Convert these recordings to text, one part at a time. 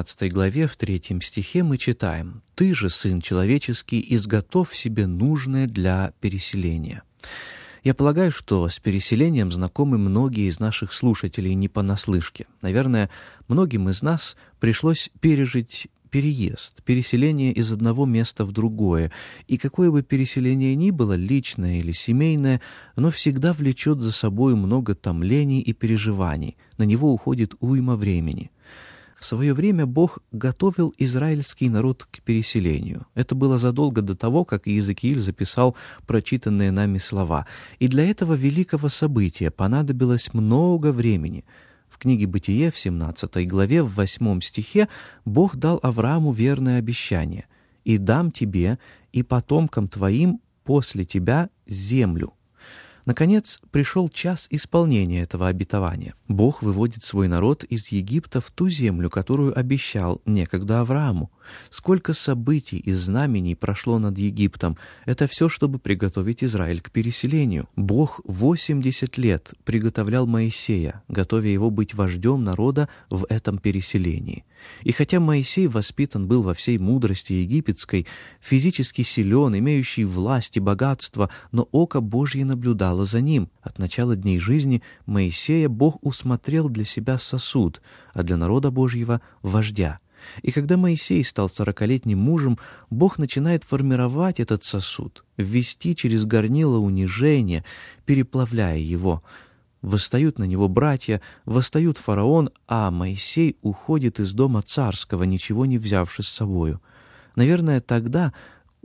15 главе в 3 стихе мы читаем «Ты же, Сын Человеческий, изготовь себе нужное для переселения». Я полагаю, что с переселением знакомы многие из наших слушателей не понаслышке. Наверное, многим из нас пришлось пережить переезд, переселение из одного места в другое. И какое бы переселение ни было, личное или семейное, оно всегда влечет за собой много томлений и переживаний. На него уходит уйма времени. В свое время Бог готовил израильский народ к переселению. Это было задолго до того, как Иезекииль записал прочитанные нами слова. И для этого великого события понадобилось много времени — в книге «Бытие» в 17 главе, в 8 стихе, Бог дал Аврааму верное обещание «И дам тебе и потомкам твоим после тебя землю». Наконец, пришел час исполнения этого обетования. Бог выводит свой народ из Египта в ту землю, которую обещал некогда Аврааму. Сколько событий и знамений прошло над Египтом. Это все, чтобы приготовить Израиль к переселению. Бог 80 лет приготовлял Моисея, готовя его быть вождем народа в этом переселении. И хотя Моисей воспитан был во всей мудрости египетской, физически силен, имеющий власть и богатство, но око Божье наблюдало за ним. От начала дней жизни Моисея Бог усмотрел для себя сосуд, а для народа Божьего — вождя. И когда Моисей стал сорокалетним мужем, Бог начинает формировать этот сосуд, ввести через горнило унижения, переплавляя его. Восстают на него братья, восстают фараон, а Моисей уходит из дома царского, ничего не взявши с собою. Наверное, тогда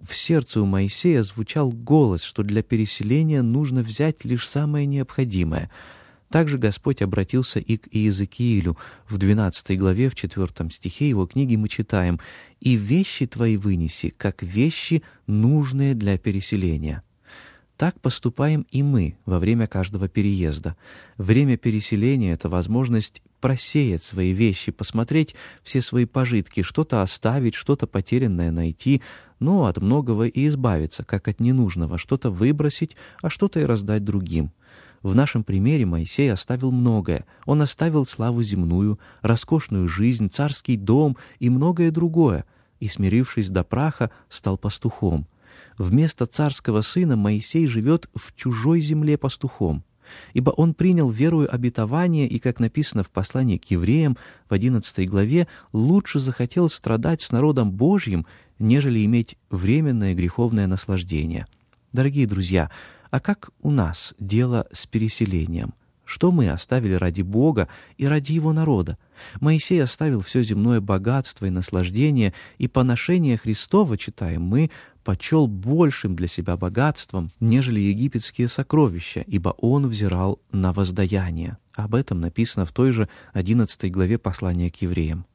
в сердце у Моисея звучал голос, что для переселения нужно взять лишь самое необходимое — также Господь обратился и к Иезекиилю. В 12 главе, в 4 стихе его книги мы читаем «И вещи твои вынеси, как вещи, нужные для переселения». Так поступаем и мы во время каждого переезда. Время переселения — это возможность просеять свои вещи, посмотреть все свои пожитки, что-то оставить, что-то потерянное найти, но от многого и избавиться, как от ненужного, что-то выбросить, а что-то и раздать другим. В нашем примере Моисей оставил многое. Он оставил славу земную, роскошную жизнь, царский дом и многое другое, и, смирившись до праха, стал пастухом. Вместо царского сына Моисей живет в чужой земле пастухом ибо он принял верою обетование и, как написано в послании к евреям в 11 главе, лучше захотел страдать с народом Божьим, нежели иметь временное греховное наслаждение. Дорогие друзья, а как у нас дело с переселением? Что мы оставили ради Бога и ради Его народа? Моисей оставил все земное богатство и наслаждение, и поношение Христова, читаем мы, почел большим для себя богатством, нежели египетские сокровища, ибо он взирал на воздаяние. Об этом написано в той же 11 главе послания к евреям.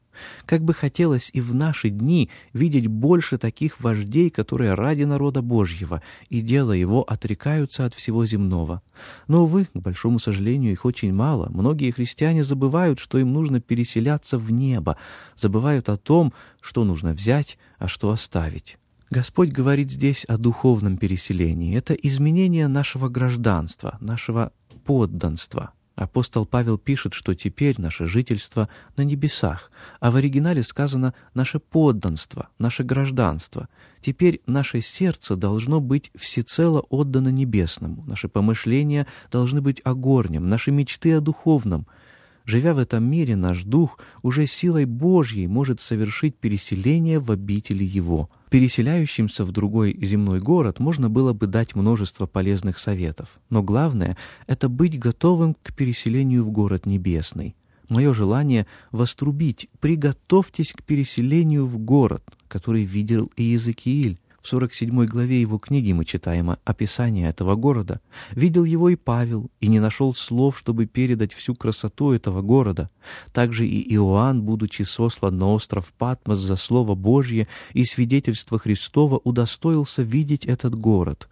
Как бы хотелось и в наши дни видеть больше таких вождей, которые ради народа Божьего и дела его отрекаются от всего земного. Но, увы, к большому сожалению, их очень мало. Многие христиане забывают, что им нужно переселяться в небо, забывают о том, что нужно взять, а что оставить. Господь говорит здесь о духовном переселении. Это изменение нашего гражданства, нашего подданства — Апостол Павел пишет, что теперь наше жительство на небесах, а в оригинале сказано «наше подданство», «наше гражданство». Теперь наше сердце должно быть всецело отдано небесному, наши помышления должны быть о горнем, наши мечты о духовном — Живя в этом мире, наш дух уже силой Божьей может совершить переселение в обители Его. Переселяющимся в другой земной город можно было бы дать множество полезных советов, но главное — это быть готовым к переселению в город небесный. Мое желание — вострубить «приготовьтесь к переселению в город», который видел и Иезекииль. В 47 главе его книги мы читаем описание этого города. «Видел его и Павел, и не нашел слов, чтобы передать всю красоту этого города. Также и Иоанн, будучи сослан на остров Патмос за Слово Божье и свидетельство Христова, удостоился видеть этот город».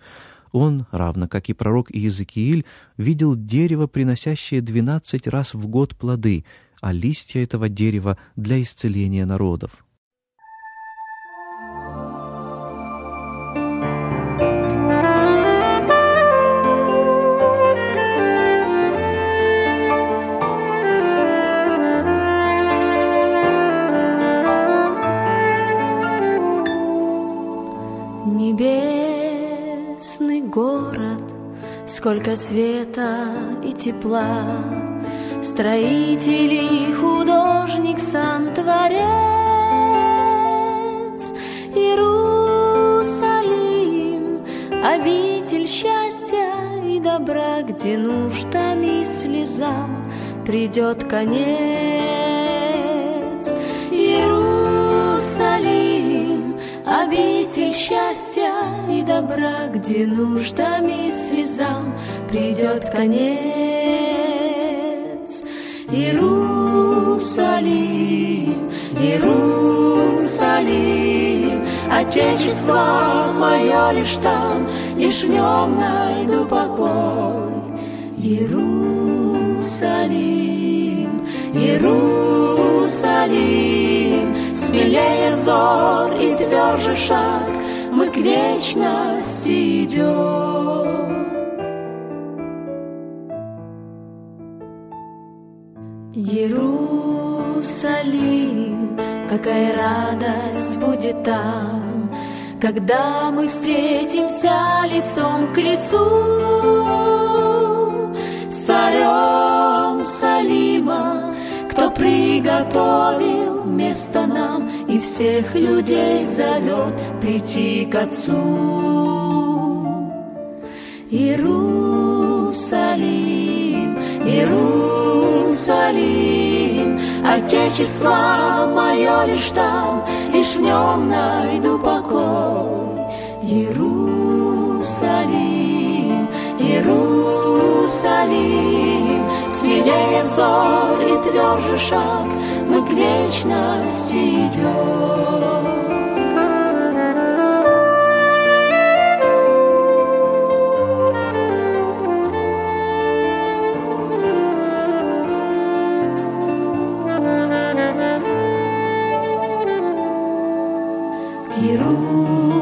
Он, равно как и пророк Иезекииль, видел дерево, приносящее двенадцать раз в год плоды, а листья этого дерева для исцеления народов. Сколько света и тепла, Строитель и художник, сам Творец. Иерусалим, обитель счастья и добра, Где нуждам и слезам придет конец. Иерусалим, обитель счастья и добра, где нуждам и слезам придет конец. Иерусалим, Иерусалим, Отечество мое лишь там, лишь в нем найду покой. Иерусалим, Иерусалим, смелее взор и тверже шаг, мы к вечности идем. Иерусалим, какая радость будет там, когда мы встретимся лицом к лицу с царем Салима, кто приготовил место нам и всех людей зовет прийти к Отцу. Иерусалим, Иерусалим, Отечество мое лишь там, лишь в нем найду покой. Иерусалим, Иерусалим, смелее взор и тверже шаг, мы к вечности идем.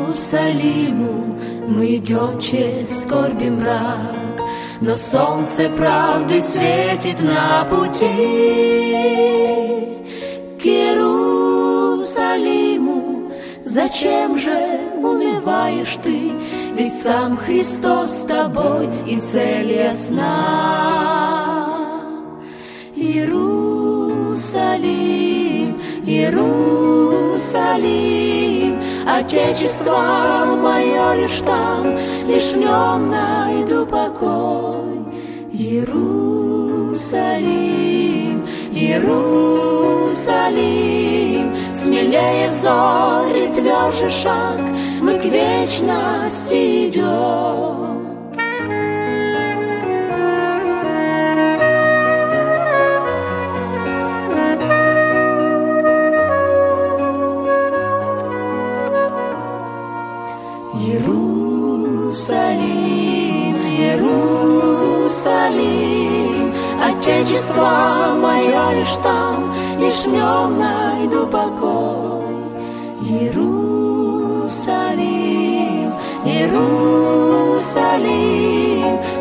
Иерусалиму мы идем через скорби мрак, но солнце правды светит на пути. Иерусалиму. Зачем же унываешь ты? Ведь сам Христос с тобой и цель ясна. Иерусалим, Иерусалим, Отечество мое лишь там, лишь в нем найду покой. Иерусалим, Иерусалим, Смелее взор и тверже шаг, Мы к вечности идем. Отечество мое лишь там, лишь в нем найду покой. Иерусалим, Иерусалим,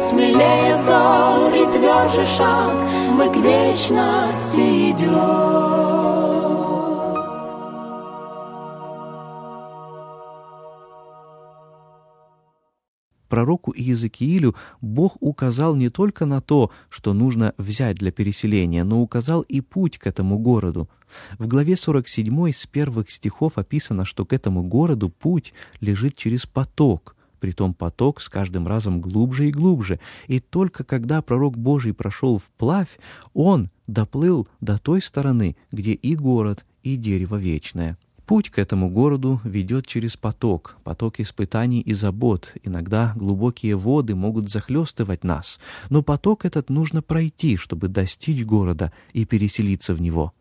Смелее зор и тверже шаг Мы к вечности идем. Пророку Иезекиилю Бог указал не только на то, что нужно взять для переселения, но указал и путь к этому городу. В главе 47 с первых стихов описано, что к этому городу путь лежит через поток. Притом поток с каждым разом глубже и глубже. И только когда пророк Божий прошел вплавь, он доплыл до той стороны, где и город, и дерево вечное. Путь к этому городу ведет через поток, поток испытаний и забот. Иногда глубокие воды могут захлестывать нас, но поток этот нужно пройти, чтобы достичь города и переселиться в него.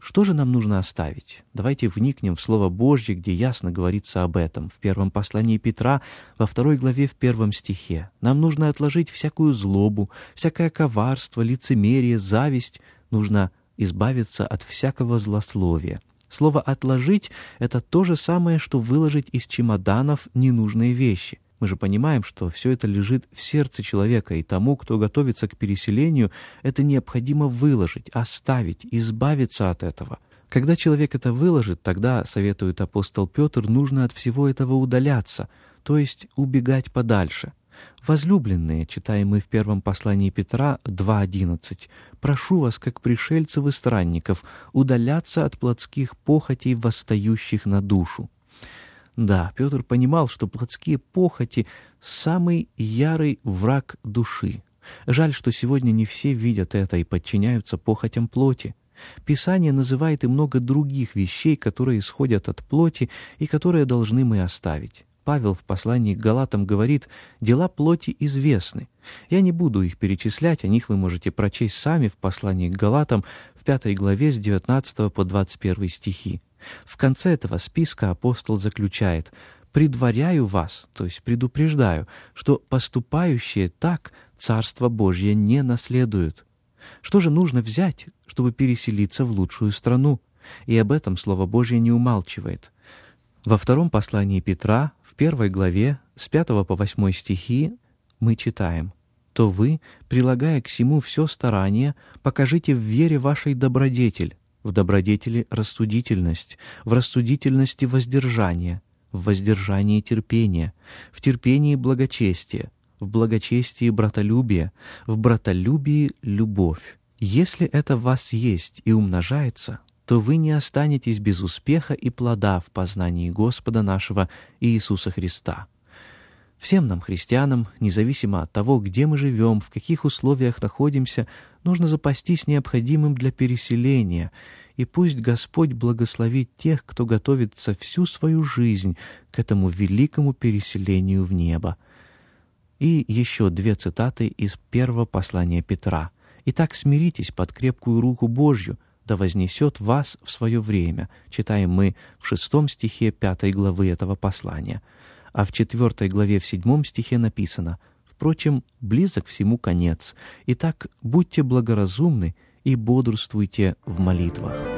Что же нам нужно оставить? Давайте вникнем в Слово Божье, где ясно говорится об этом. В первом послании Петра, во второй главе, в первом стихе. Нам нужно отложить всякую злобу, всякое коварство, лицемерие, зависть. Нужно избавиться от всякого злословия. Слово «отложить» — это то же самое, что выложить из чемоданов ненужные вещи. Мы же понимаем, что все это лежит в сердце человека, и тому, кто готовится к переселению, это необходимо выложить, оставить, избавиться от этого. Когда человек это выложит, тогда, советует апостол Петр, нужно от всего этого удаляться, то есть убегать подальше. «Возлюбленные», читаем мы в первом послании Петра 2.11, «прошу вас, как пришельцев и странников, удаляться от плотских похотей, восстающих на душу». Да, Петр понимал, что плотские похоти — самый ярый враг души. Жаль, что сегодня не все видят это и подчиняются похотям плоти. Писание называет и много других вещей, которые исходят от плоти и которые должны мы оставить. Павел в послании к Галатам говорит «дела плоти известны». Я не буду их перечислять, о них вы можете прочесть сами в послании к Галатам в пятой главе с 19 по 21 стихи. В конце этого списка апостол заключает «предваряю вас», то есть предупреждаю, что поступающие так Царство Божье не наследуют. Что же нужно взять, чтобы переселиться в лучшую страну? И об этом Слово Божье не умалчивает. Во втором послании Петра, в первой главе, с 5 по 8 стихи, мы читаем «То вы, прилагая к всему все старание, покажите в вере вашей добродетель, в добродетели рассудительность, в рассудительности воздержание, в воздержании терпение, в терпении благочестие, в благочестии братолюбие, в братолюбии любовь. Если это в вас есть и умножается, то вы не останетесь без успеха и плода в познании Господа нашего Иисуса Христа. Всем нам, христианам, независимо от того, где мы живем, в каких условиях находимся, нужно запастись необходимым для переселения, и пусть Господь благословит тех, кто готовится всю свою жизнь к этому великому переселению в небо. И еще две цитаты из первого послания Петра. «Итак, смиритесь под крепкую руку Божью, да вознесет вас в свое время», читаем мы в шестом стихе пятой главы этого послания. А в четвертой главе в седьмом стихе написано «Впрочем, близок всему конец. Итак, будьте благоразумны и бодрствуйте в молитвах».